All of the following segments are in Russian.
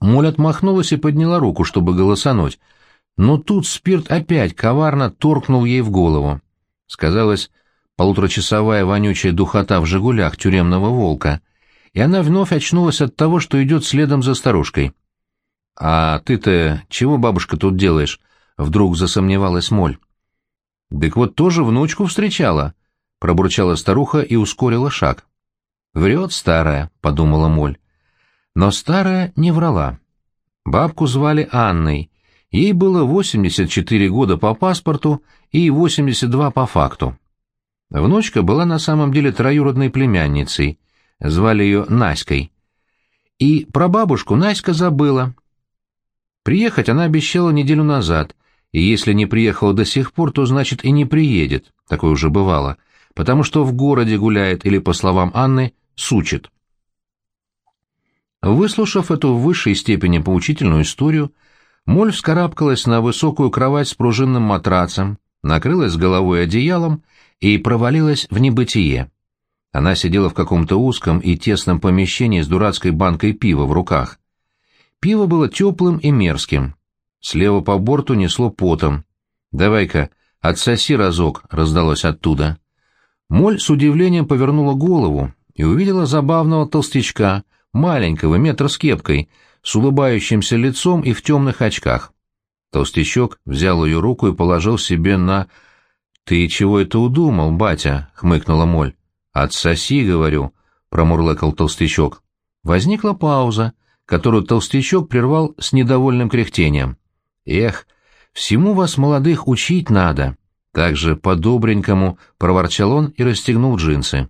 Моль отмахнулась и подняла руку, чтобы голосануть, но тут спирт опять коварно торкнул ей в голову. Сказалось, полуторачасовая вонючая духота в «Жигулях» тюремного волка, и она вновь очнулась от того, что идет следом за старушкой. «А ты-то чего, бабушка, тут делаешь?» — вдруг засомневалась Моль. «Так вот тоже внучку встречала», — пробурчала старуха и ускорила шаг. «Врет старая», — подумала Моль. Но старая не врала. Бабку звали Анной, ей было 84 года по паспорту и 82 по факту. Внучка была на самом деле троюродной племянницей, звали ее Наськой. И про бабушку Наська забыла. Приехать она обещала неделю назад, и если не приехала до сих пор, то значит и не приедет, такое уже бывало, потому что в городе гуляет или, по словам Анны, сучит. Выслушав эту в высшей степени поучительную историю, Моль вскарабкалась на высокую кровать с пружинным матрацем, накрылась головой одеялом и провалилась в небытие. Она сидела в каком-то узком и тесном помещении с дурацкой банкой пива в руках. Пиво было теплым и мерзким. Слева по борту несло потом. «Давай-ка, отсоси разок», — раздалось оттуда. Моль с удивлением повернула голову и увидела забавного толстячка, маленького, метра с кепкой, с улыбающимся лицом и в темных очках. Толстячок взял ее руку и положил себе на... «Ты чего это удумал, батя?» — хмыкнула Моль. «Отсоси, — говорю», — промурлыкал толстячок. Возникла пауза, которую толстячок прервал с недовольным кряхтением. «Эх, всему вас, молодых, учить надо!» Так же по-добренькому проворчал он и расстегнул джинсы.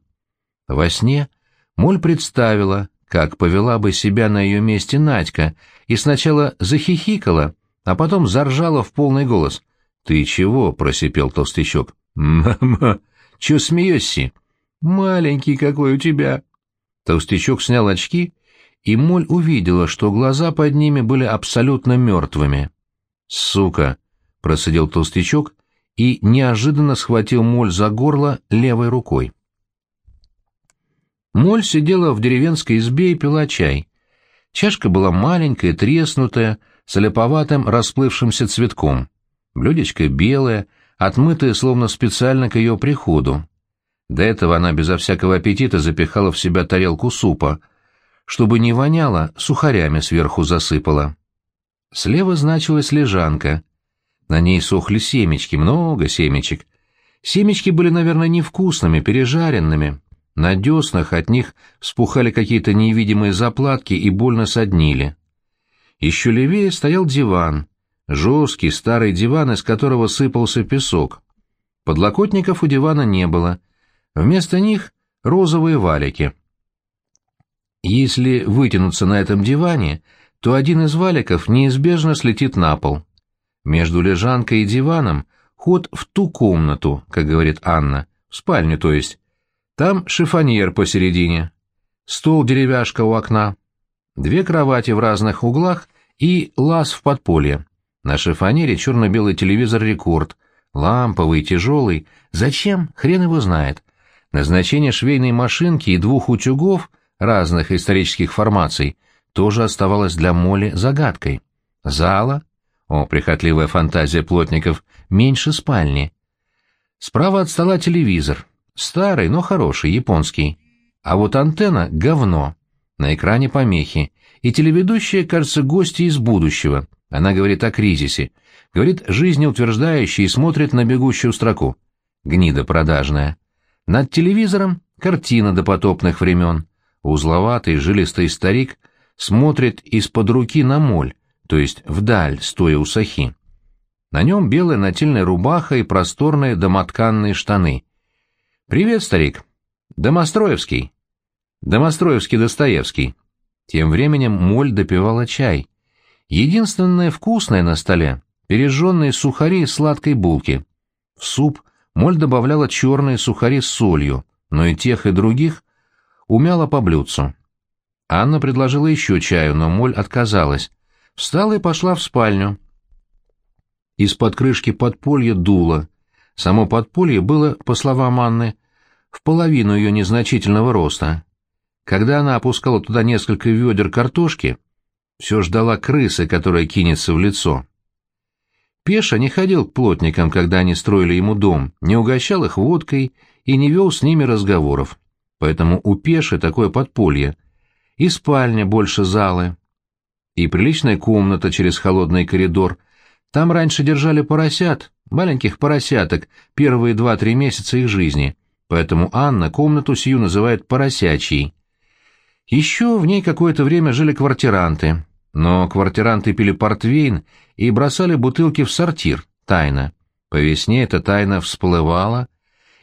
Во сне Моль представила, как повела бы себя на ее месте Надька, и сначала захихикала, а потом заржала в полный голос. «Ты чего?» — просипел толстячок. «Мама! Чё смеешься?» «Маленький какой у тебя!» Толстячок снял очки, и Моль увидела, что глаза под ними были абсолютно мертвыми. «Сука!» — процедил толстячок и неожиданно схватил Моль за горло левой рукой. Моль сидела в деревенской избе и пила чай. Чашка была маленькая, треснутая, с олеповатым расплывшимся цветком. Блюдечко белое, отмытое словно специально к ее приходу. До этого она безо всякого аппетита запихала в себя тарелку супа, чтобы не воняло, сухарями сверху засыпала. Слева значилась лежанка. На ней сохли семечки, много семечек. Семечки были, наверное, невкусными, пережаренными. На деснах от них вспухали какие-то невидимые заплатки и больно соднили. Еще левее стоял диван, жесткий старый диван, из которого сыпался песок. Подлокотников у дивана не было. Вместо них розовые валики. Если вытянуться на этом диване, то один из валиков неизбежно слетит на пол. Между лежанкой и диваном ход в ту комнату, как говорит Анна, в спальню, то есть, там шифоньер посередине, стол-деревяшка у окна, две кровати в разных углах и лаз в подполье. На шифонере черно-белый телевизор «Рекорд», ламповый, тяжелый. Зачем? Хрен его знает. Назначение швейной машинки и двух утюгов разных исторических формаций тоже оставалось для Моли загадкой. Зала? О, прихотливая фантазия плотников, меньше спальни. Справа от стола телевизор, Старый, но хороший, японский. А вот антенна — говно. На экране помехи. И телеведущая, кажется, гости из будущего. Она говорит о кризисе. Говорит жизнеутверждающе и смотрит на бегущую строку. Гнида продажная. Над телевизором картина допотопных времен. Узловатый, жилистый старик смотрит из-под руки на моль, то есть вдаль, стоя у сахи. На нем белая нательная рубаха и просторные домотканные штаны. «Привет, старик. Домостроевский». «Домостроевский Достоевский». Тем временем Моль допивала чай. Единственное вкусное на столе — пережженные сухари из сладкой булки. В суп Моль добавляла черные сухари с солью, но и тех, и других умяла по блюдцу. Анна предложила еще чаю, но Моль отказалась. Встала и пошла в спальню. Из-под крышки подполья дуло. Само подполье было, по словам Анны, в половину ее незначительного роста. Когда она опускала туда несколько ведер картошки, Все ждала крысы, которая кинется в лицо. Пеша не ходил к плотникам, когда они строили ему дом, не угощал их водкой и не вел с ними разговоров. Поэтому у Пеши такое подполье. И спальня больше залы, и приличная комната через холодный коридор. Там раньше держали поросят, маленьких поросяток, первые два-три месяца их жизни, поэтому Анна комнату сию называет поросячьей. Еще в ней какое-то время жили квартиранты, но квартиранты пили портвейн и бросали бутылки в сортир, тайно. По весне эта тайна всплывала,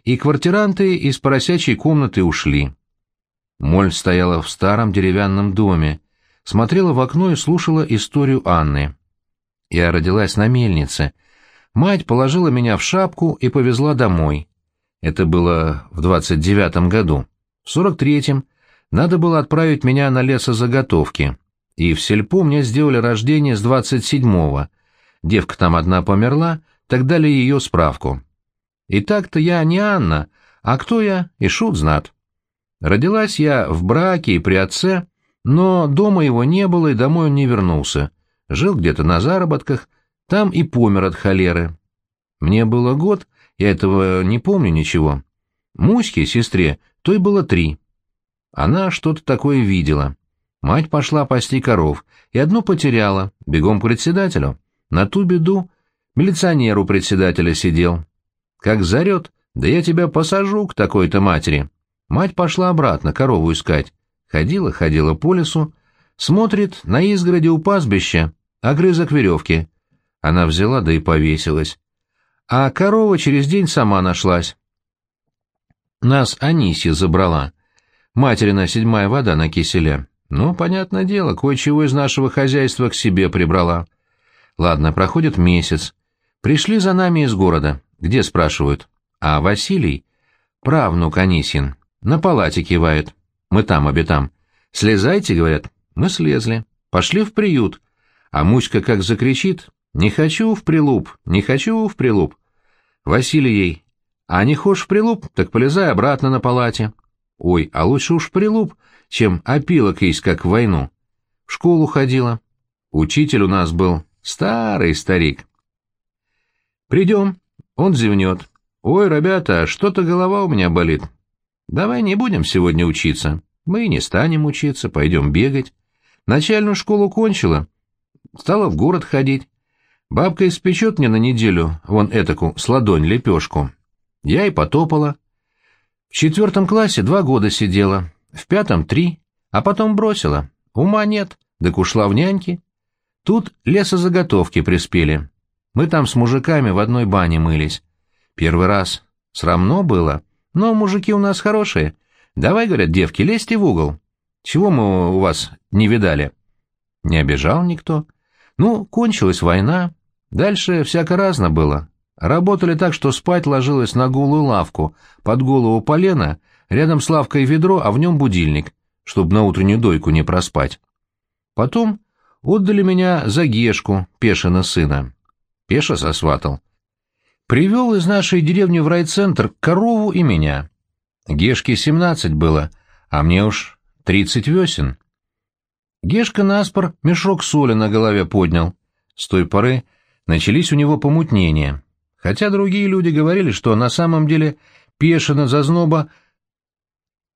и квартиранты из поросячьей комнаты ушли. Моль стояла в старом деревянном доме, смотрела в окно и слушала историю Анны. Я родилась на мельнице. Мать положила меня в шапку и повезла домой. Это было в двадцать девятом году. В сорок третьем надо было отправить меня на лесозаготовки. И в сельпо мне сделали рождение с двадцать седьмого. Девка там одна померла, так дали ее справку. И так-то я не Анна, а кто я, и шут знат. Родилась я в браке и при отце, но дома его не было, и домой он не вернулся. Жил где-то на заработках, там и помер от холеры. Мне было год, я этого не помню ничего. Муське, сестре, той было три. Она что-то такое видела. Мать пошла пасти коров, и одну потеряла, бегом к председателю. На ту беду милиционер у председателя сидел. Как зарет, да я тебя посажу к такой-то матери. Мать пошла обратно корову искать. Ходила, ходила по лесу, смотрит на изгороди у пастбища, огрызок веревки. Она взяла, да и повесилась. А корова через день сама нашлась. Нас Анисья забрала. Материна седьмая вода на киселе. Ну, понятное дело, кое-чего из нашего хозяйства к себе прибрала. Ладно, проходит месяц. Пришли за нами из города. Где, спрашивают? А Василий, правнук Анисин, на палате кивает. Мы там, обе там. Слезайте, говорят. Мы слезли. Пошли в приют. А Муська как закричит. Не хочу в прилуп, не хочу в прилуп. Василий ей. А не хочешь в прилуп, так полезай обратно на палате. Ой, а лучше уж прилуп, чем опилок есть, как в войну. В школу ходила. Учитель у нас был старый старик. Придем, он зевнет. Ой, ребята, что-то голова у меня болит. Давай не будем сегодня учиться. Мы не станем учиться, пойдем бегать. Начальную школу кончила. Стала в город ходить. Бабка испечет мне на неделю вон этаку с ладонь лепешку. Я и потопала. В четвертом классе два года сидела, в пятом — три, а потом бросила. Ума нет, так ушла в няньки. Тут лесозаготовки приспели. Мы там с мужиками в одной бане мылись. Первый раз. Срамно было. Но мужики у нас хорошие. Давай, говорят, девки, лезьте в угол. Чего мы у вас не видали? Не обижал никто. Ну, кончилась война. Дальше всяко разно было. Работали так, что спать ложилась на голую лавку, под голову полена, рядом с лавкой ведро, а в нем будильник, чтобы на утреннюю дойку не проспать. Потом отдали меня за Гешку, Пешина сына. Пеша сосватал. Привел из нашей деревни в райцентр корову и меня. Гешке семнадцать было, а мне уж тридцать весен. Гешка наспор мешок соли на голове поднял. С той поры начались у него помутнения хотя другие люди говорили, что на самом деле Пешина зазноба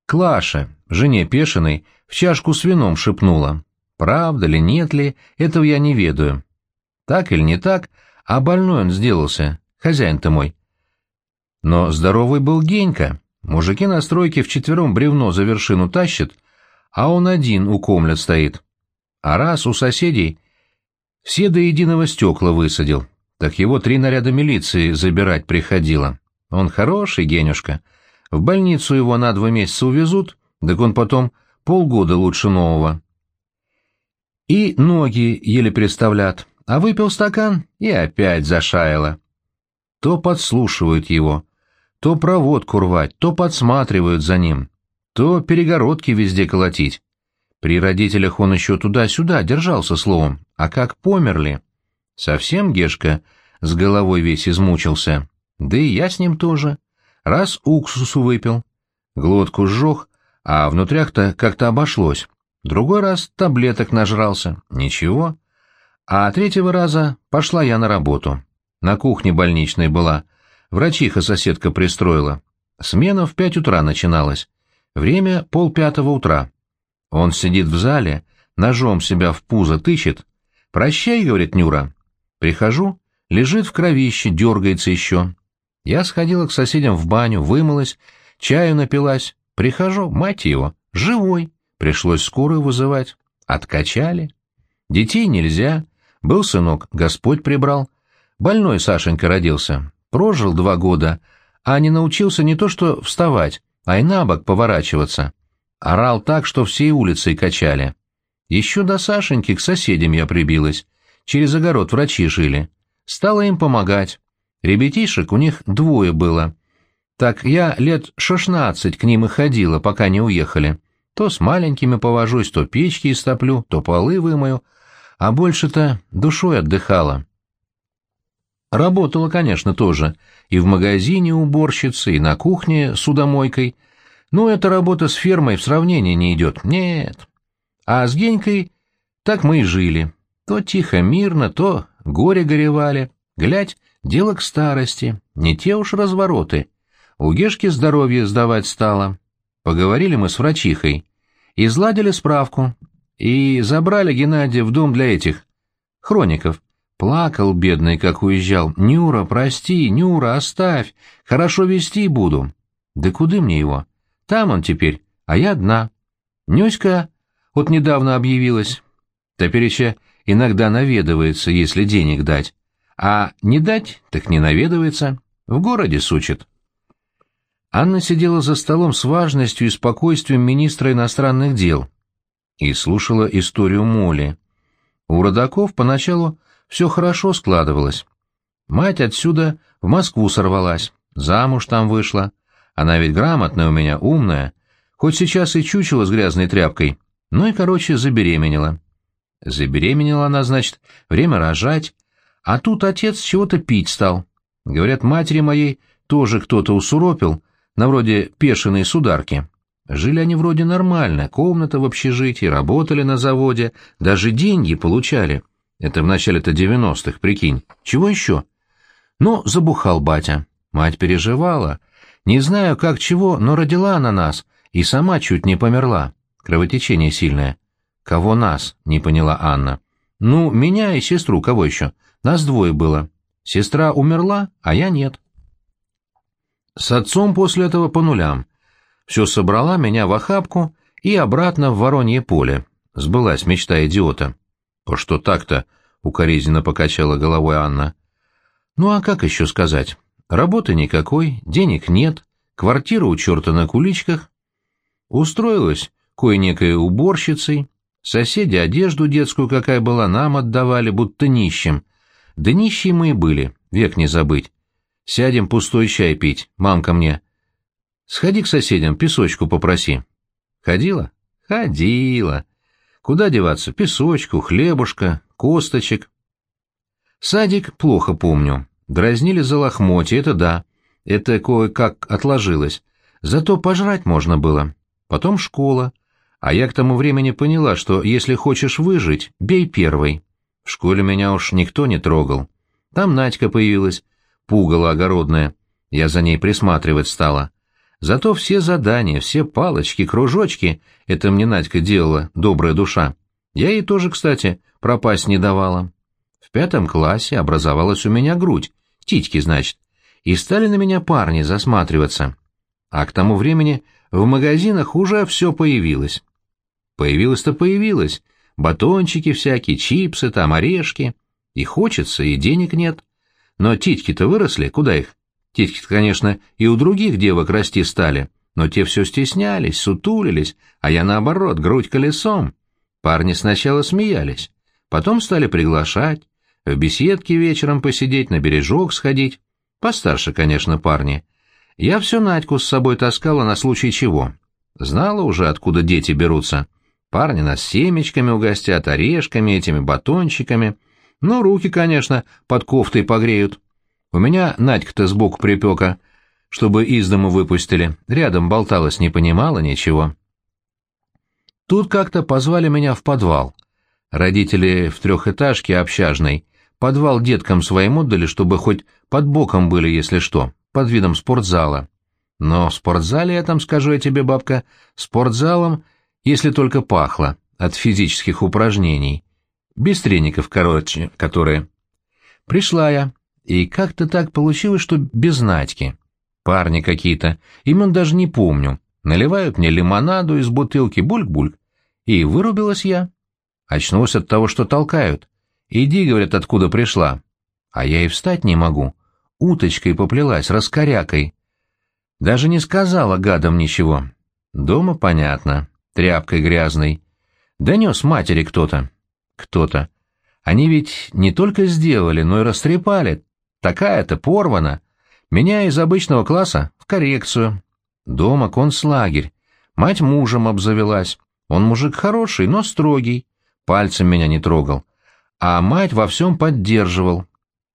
Клаше, жене Пешиной, в чашку с вином шепнула. Правда ли, нет ли, этого я не ведаю. Так или не так, а больной он сделался, хозяин-то мой. Но здоровый был Генька. Мужики на стройке вчетвером бревно за вершину тащат, а он один у комлят стоит. А раз у соседей все до единого стекла высадил, так его три наряда милиции забирать приходило. Он хороший, Генюшка. В больницу его на два месяца увезут, так он потом полгода лучше нового. И ноги еле представлят, а выпил стакан и опять зашаяло. То подслушивают его, то проводку рвать, то подсматривают за ним, то перегородки везде колотить. При родителях он еще туда-сюда держался словом, а как померли... Совсем Гешка с головой весь измучился. Да и я с ним тоже. Раз уксусу выпил. Глотку сжег, а внутрях-то как-то обошлось. Другой раз таблеток нажрался. Ничего. А третьего раза пошла я на работу. На кухне больничной была. Врачиха-соседка пристроила. Смена в пять утра начиналась. Время полпятого утра. Он сидит в зале, ножом себя в пузо тычет. «Прощай», — говорит Нюра. Прихожу, лежит в кровище, дергается еще. Я сходила к соседям в баню, вымылась, чаю напилась. Прихожу, мать его, живой. Пришлось скорую вызывать. Откачали. Детей нельзя. Был сынок, Господь прибрал. Больной Сашенька родился. Прожил два года, а не научился не то что вставать, а и на бок поворачиваться. Орал так, что всей улицей качали. Еще до Сашеньки к соседям я прибилась. Через огород врачи жили. Стала им помогать. Ребятишек у них двое было. Так я лет шестнадцать к ним и ходила, пока не уехали. То с маленькими повожусь, то печки истоплю, то полы вымою, а больше-то душой отдыхала. Работала, конечно, тоже, и в магазине уборщицей, и на кухне судомойкой, но эта работа с фермой в сравнении не идет, нет. А с Генькой так мы и жили, то тихо, мирно, то горе горевали, глядь, дело к старости, не те уж развороты. У Гешки здоровье сдавать стало. Поговорили мы с врачихой, изладили справку и забрали Геннадия в дом для этих хроников. Плакал, бедный, как уезжал. «Нюра, прости, Нюра, оставь, хорошо вести буду». «Да куда мне его? Там он теперь, а я одна». Нюська вот недавно объявилась. Топереча иногда наведывается, если денег дать. А не дать, так не наведывается. В городе сучит. Анна сидела за столом с важностью и спокойствием министра иностранных дел и слушала историю Моли. У родаков поначалу все хорошо складывалось. Мать отсюда в Москву сорвалась, замуж там вышла. Она ведь грамотная у меня, умная, хоть сейчас и чучела с грязной тряпкой, ну и, короче, забеременела. Забеременела она, значит, время рожать, а тут отец чего-то пить стал. Говорят, матери моей тоже кто-то усуропил, на вроде пешеной сударки. Жили они вроде нормально, комната в общежитии, работали на заводе, даже деньги получали. Это в начале-то девяностых, прикинь. Чего еще? Ну, забухал батя. Мать переживала. Не знаю, как чего, но родила она нас, и сама чуть не померла. Кровотечение сильное. Кого нас? Не поняла Анна. Ну, меня и сестру, кого еще? Нас двое было. Сестра умерла, а я нет. С отцом после этого по нулям. Все собрала меня в охапку и обратно в Воронье поле. Сбылась мечта идиота. «По что так-то?» — укоризненно покачала головой Анна. «Ну а как еще сказать? Работы никакой, денег нет, квартира у черта на куличках. Устроилась кое-некой уборщицей, соседи одежду детскую, какая была, нам отдавали, будто нищим. Да нищие мы и были, век не забыть. Сядем пустой чай пить, мамка мне. Сходи к соседям, песочку попроси. Ходила? Ходила. Куда деваться? Песочку, хлебушка, косточек. Садик плохо помню. Дразнили за лохмотья, это да. Это кое-как отложилось. Зато пожрать можно было. Потом школа. А я к тому времени поняла, что если хочешь выжить, бей первый. В школе меня уж никто не трогал. Там Надька появилась, пугало огородное. Я за ней присматривать стала. Зато все задания, все палочки, кружочки — это мне Надька делала, добрая душа. Я ей тоже, кстати, пропасть не давала. В пятом классе образовалась у меня грудь, титьки, значит, и стали на меня парни засматриваться. А к тому времени в магазинах уже все появилось. Появилось-то появилось. Батончики всякие, чипсы, там орешки. И хочется, и денег нет. Но титьки-то выросли, куда их? Титьки-то, конечно, и у других девок расти стали, но те все стеснялись, сутулились, а я наоборот, грудь колесом. Парни сначала смеялись, потом стали приглашать, в беседке вечером посидеть, на бережок сходить. Постарше, конечно, парни. Я все Надьку с собой таскала на случай чего. Знала уже, откуда дети берутся. Парни нас семечками угостят, орешками, этими батончиками — ну, руки, конечно, под кофтой погреют. У меня Надька-то сбоку припека, чтобы из дому выпустили. Рядом болталась, не понимала ничего. Тут как-то позвали меня в подвал. Родители в трехэтажке общажной подвал деткам своим отдали, чтобы хоть под боком были, если что, под видом спортзала. Но в спортзале я там, скажу я тебе, бабка, спортзалом, если только пахло, от физических упражнений. Без треников, короче, которые. Пришла я, и как-то так получилось, что без Надьки. Парни какие-то, имен даже не помню. Наливают мне лимонаду из бутылки, бульк-бульк. И вырубилась я. Очнулась от того, что толкают. Иди, говорят, откуда пришла. А я и встать не могу. Уточкой поплелась, раскорякой. Даже не сказала гадам ничего. Дома понятно, тряпкой грязной. Донес матери кто-то. Кто-то. Они ведь не только сделали, но и растрепали. Такая-то порвана. Меня из обычного класса в коррекцию. Дома концлагерь. Мать мужем обзавелась. Он мужик хороший, но строгий. Пальцем меня не трогал. А мать во всем поддерживал.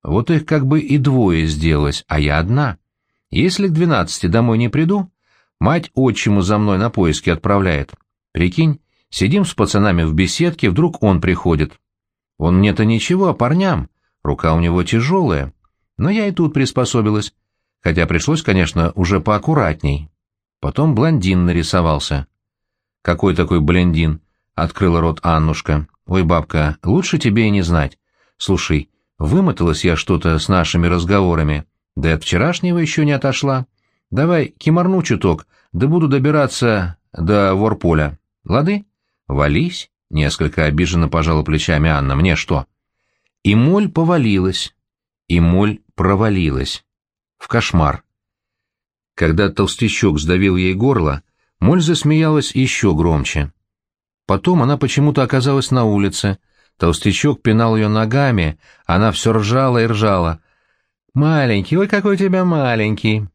Вот их как бы и двое сделалось, а я одна. Если к двенадцати домой не приду, мать отчиму за мной на поиски отправляет. Прикинь, сидим с пацанами в беседке, вдруг он приходит. Он мне-то ничего, а парням. Рука у него тяжелая. Но я и тут приспособилась. Хотя пришлось, конечно, уже поаккуратней. Потом блондин нарисовался. «Какой такой блондин?» — открыла рот Аннушка. «Ой, бабка, лучше тебе и не знать. Слушай, вымоталась я что-то с нашими разговорами, да и от вчерашнего еще не отошла. Давай киморну чуток, да буду добираться до Ворполя. Лады? Вались?» — несколько обиженно пожала плечами Анна. «Мне что?» И моль повалилась, и моль провалилась. В кошмар. Когда толстячок сдавил ей горло, моль засмеялась еще громче. Потом она почему-то оказалась на улице. Толстячок пинал ее ногами, она все ржала и ржала. «Маленький, ой, какой у тебя маленький!»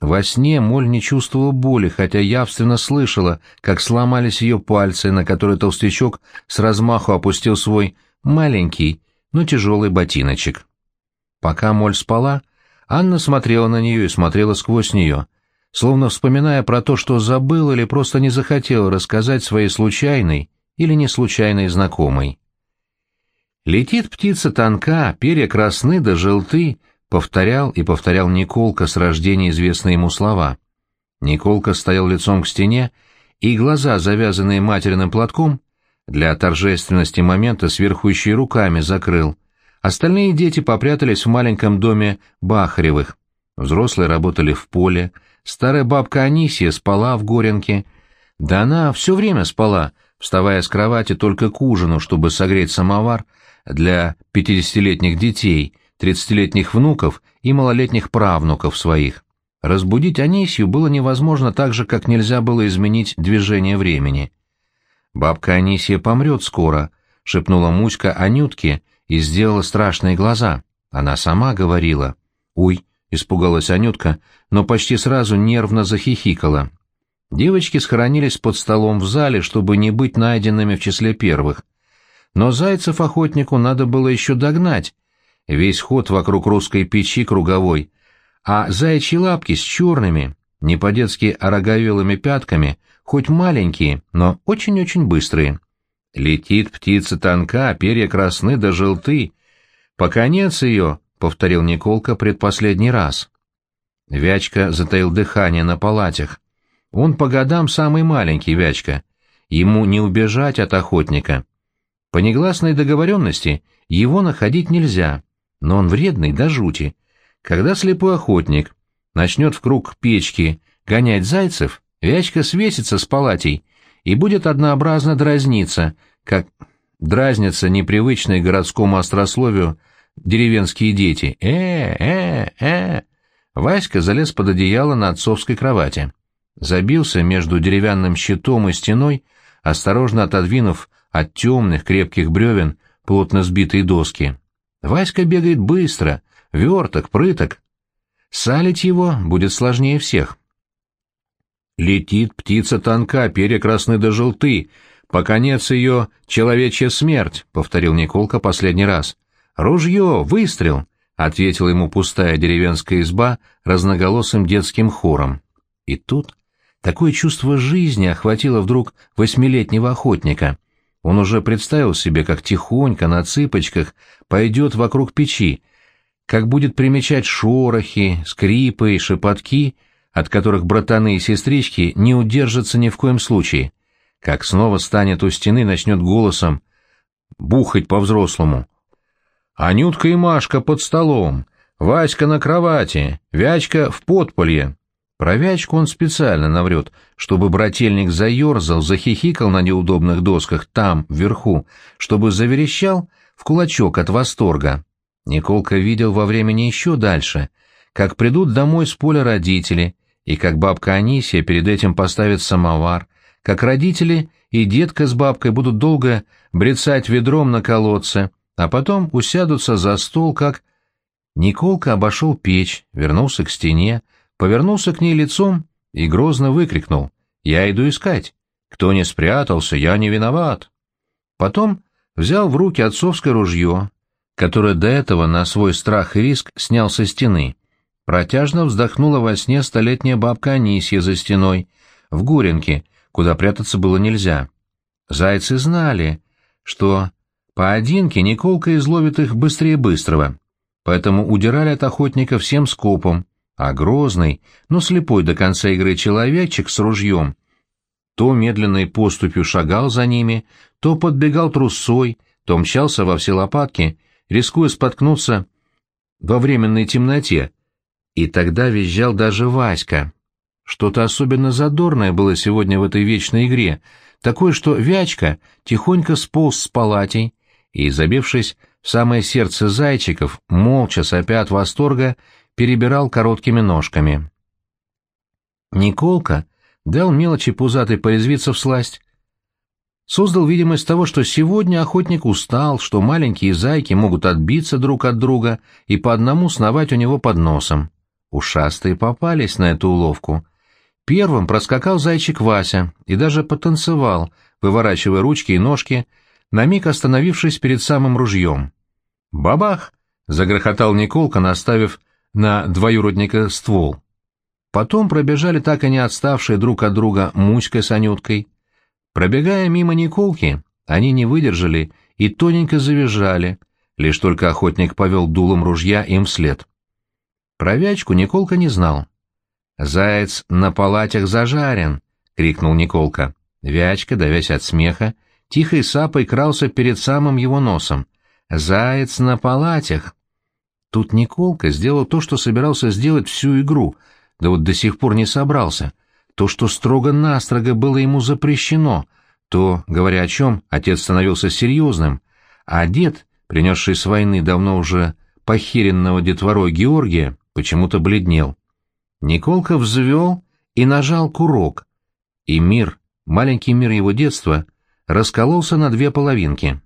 Во сне Моль не чувствовала боли, хотя явственно слышала, как сломались ее пальцы, на которые толстячок с размаху опустил свой маленький, но тяжелый ботиночек. Пока Моль спала, Анна смотрела на нее и смотрела сквозь нее, словно вспоминая про то, что забыла или просто не захотела рассказать своей случайной или не случайной знакомой. «Летит птица тонка, перья красны да желты», — повторял и повторял Николка с рождения известные ему слова. Николка стоял лицом к стене, и глаза, завязанные материным платком, для торжественности момента сверху еще и руками закрыл — Остальные дети попрятались в маленьком доме Бахаревых. Взрослые работали в поле, старая бабка Анисия спала в Горенке. Да она все время спала, вставая с кровати только к ужину, чтобы согреть самовар для пятидесятилетних детей, тридцатилетних внуков и малолетних правнуков своих. Разбудить Анисию было невозможно так же, как нельзя было изменить движение времени. «Бабка Анисия помрет скоро», — шепнула Муська Анютке, и сделала страшные глаза. Она сама говорила. «Уй!» — испугалась Анютка, но почти сразу нервно захихикала. Девочки схоронились под столом в зале, чтобы не быть найденными в числе первых. Но зайцев охотнику надо было еще догнать. Весь ход вокруг русской печи круговой, а заячьи лапки с черными, не по-детски ороговелыми пятками, хоть маленькие, но очень-очень быстрые. Летит птица тонка, перья красны да желты. По конец ее, — повторил Николка предпоследний раз. Вячка затаил дыхание на палатях. Он по годам самый маленький Вячка. Ему не убежать от охотника. По негласной договоренности его находить нельзя, но он вредный до жути. Когда слепой охотник начнет в круг печки гонять зайцев, Вячка свесится с палатей и будет однообразно дразниться, как дразнятся непривычные городскому острословию деревенские дети. «Э, э, э!» Васька залез под одеяло на отцовской кровати. Забился между деревянным щитом и стеной, осторожно отодвинув от темных крепких бревен плотно сбитые доски. Васька бегает быстро, верток, прыток. Салить его будет сложнее всех. Летит птица тонка, перья красны до желты, по конец ее человечья смерть, — повторил Николка последний раз. Ружье, выстрел, — ответила ему пустая деревенская изба разноголосым детским хором. И тут, Такое чувство жизни охватило вдруг восьмилетнего охотника. Он уже представил себе, как тихонько на цыпочках пойдет вокруг печи, как будет примечать шорохи, скрипы и шепотки, от которых братаны и сестрички не удержатся ни в коем случае, как снова станет у стены начнет голосом бухать по-взрослому. «Анютка и Машка под столом, Васька на кровати, Вячка в подполье». Про Вячку он специально наврет, чтобы брательник заерзал, захихикал на неудобных досках там, вверху, чтобы заверещал в кулачок от восторга. Николка видел во времени еще дальше, как придут домой с поля родители, и как бабка Анисия перед этим поставит самовар, как родители и детка с бабкой будут долго брецать ведром на колодце, а потом усядутся за стол, как... Николка обошел печь, вернулся к стене, повернулся к ней лицом и грозно выкрикнул «Я иду искать! Кто не спрятался, я не виноват!» Потом взял в руки отцовское ружье, которое до этого на свой страх и риск снял со стены. Протяжно вздохнула во сне столетняя бабка Анисья за стеной, в Гуренке, куда прятаться было нельзя. Зайцы знали, что поодинке Николка изловит их быстрее быстрого, поэтому удирали от охотника всем скопом, а грозный, но слепой до конца игры человечек с ружьем то медленной поступью шагал за ними, то подбегал трусой, то мчался во все лопатки, рискуя споткнуться во временной темноте, и тогда визжал даже Васька. Что-то особенно задорное было сегодня в этой вечной игре, такое, что Вячка тихонько сполз с палатей и, забившись в самое сердце зайчиков, молча сопя от восторга, перебирал короткими ножками. Николка дал мелочи пузатой порезвиться в сласть. Создал видимость того, что сегодня охотник устал, что маленькие зайки могут отбиться друг от друга и по одному сновать у него под носом. Ушастые попались на эту уловку. Первым проскакал зайчик Вася и даже потанцевал, выворачивая ручки и ножки, на миг остановившись перед самым ружьем. «Бабах!» — загрохотал Николка, наставив на двоюродника ствол. Потом пробежали так и не отставшие друг от друга Муська с Анюткой. Пробегая мимо Николки, они не выдержали и тоненько завизжали, лишь только охотник повел дулом ружья им вслед. Про Вячку Николка не знал. «Заяц на палатях зажарен!» — крикнул Николка. Вячка, давясь от смеха, тихой сапой крался перед самым его носом. «Заяц на палатях!» Тут Николка сделал то, что собирался сделать всю игру, да вот до сих пор не собрался. То, что строго-настрого было ему запрещено, то, говоря о чем, отец становился серьезным, а дед, принесший с войны давно уже похеренного детворой Георгия, почему-то бледнел. Николка взвел и нажал курок, и мир, маленький мир его детства, раскололся на две половинки.